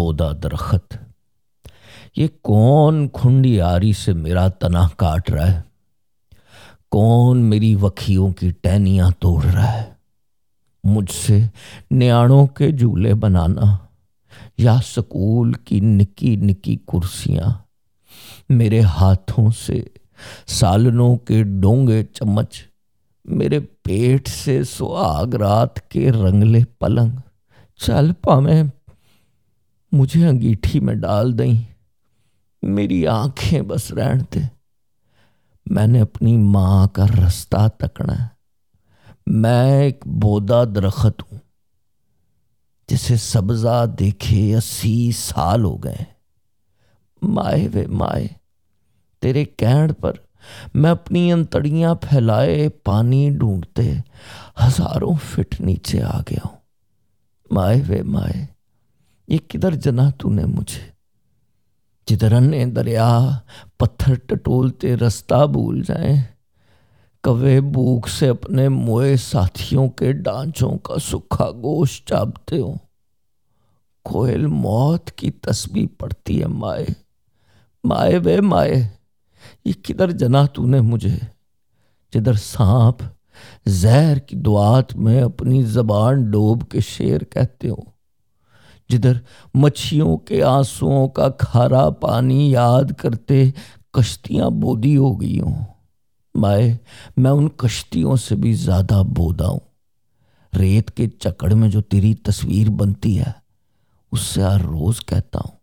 بودا درخت۔ یہ کون کھنڈی آری سے میرا تنا کاٹ رہا ہے؟ کون میری وکھیوں کی ٹہنیاں توڑ رہا ہے؟ مجھ سے نیاڑوں کے جھولے بنانا یا سکول کی نکی نکی کرسیاں؟ میرے ہاتھوں سے سالنوں کے ڈونگے چمچ، میرے پیٹ سے سہاگ رات کے رنگلے پلنگ، چل پا میں مجھے انگیٹھی میں ڈال دیں۔ میری آنکھیں بس رہن دے۔ میں نے اپنی ماں کا رستہ تکنا ہے میں ایک بودا درخت ہوں، جسے سبزہ دیکھے اسی سال ہو گئے۔ مائے وے مائے، تیرے کہن پر میں اپنی انتڑیاں پھیلائے پانی ڈھونڈتے ہزاروں فٹ نیچے آ گیا ہوں۔ مائے وے مائے یہ کدھر جنا تو نے مجھے؟ جدھر انے دریا، پتھر ٹٹولتے رستہ بھول جائیں۔ کوے بھوک سے اپنے موئے ساتھیوں کے ڈانچوں کا سکھا گوشت چاپتے ہو کوئل موت کی تسبیح پڑتی ہے مائے۔ مائے بے مائے، یہ کدھر جنا تو نے مجھے؟ جدھر سانپ زہر کی دعات میں اپنی زبان ڈوب کے شیر کہتے ہو جدھر مچھیوں کے آنسوؤں کا کھارا پانی یاد کرتے کشتیاں بودی ہو گئی ہوں مائے میں ان کشتیوں سے بھی زیادہ بودا ہوں۔ ریت کے چکڑ میں جو تیری تصویر بنتی ہے، اس سے ہر روز کہتا ہوں،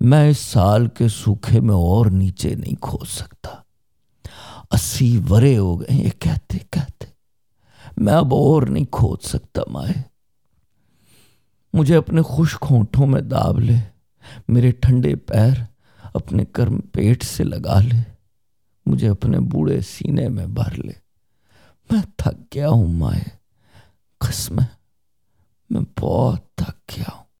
میں اس سال کے سوکھے میں اور نیچے نہیں کھو سکتا۔ اسی ورے ہو گئے یہ کہتے کہتے۔ میں اب اور نہیں کھود سکتا، مائے۔ مجھے اپنے خوش کھونٹوں میں داب لے، میرے ٹھنڈے پیر اپنے کرم پیٹ سے لگا لے، مجھے اپنے بوڑھے سینے میں بھر لے۔ میں تھک گیا ہوں مائے قسم میں بہت تھک گیا ہوں۔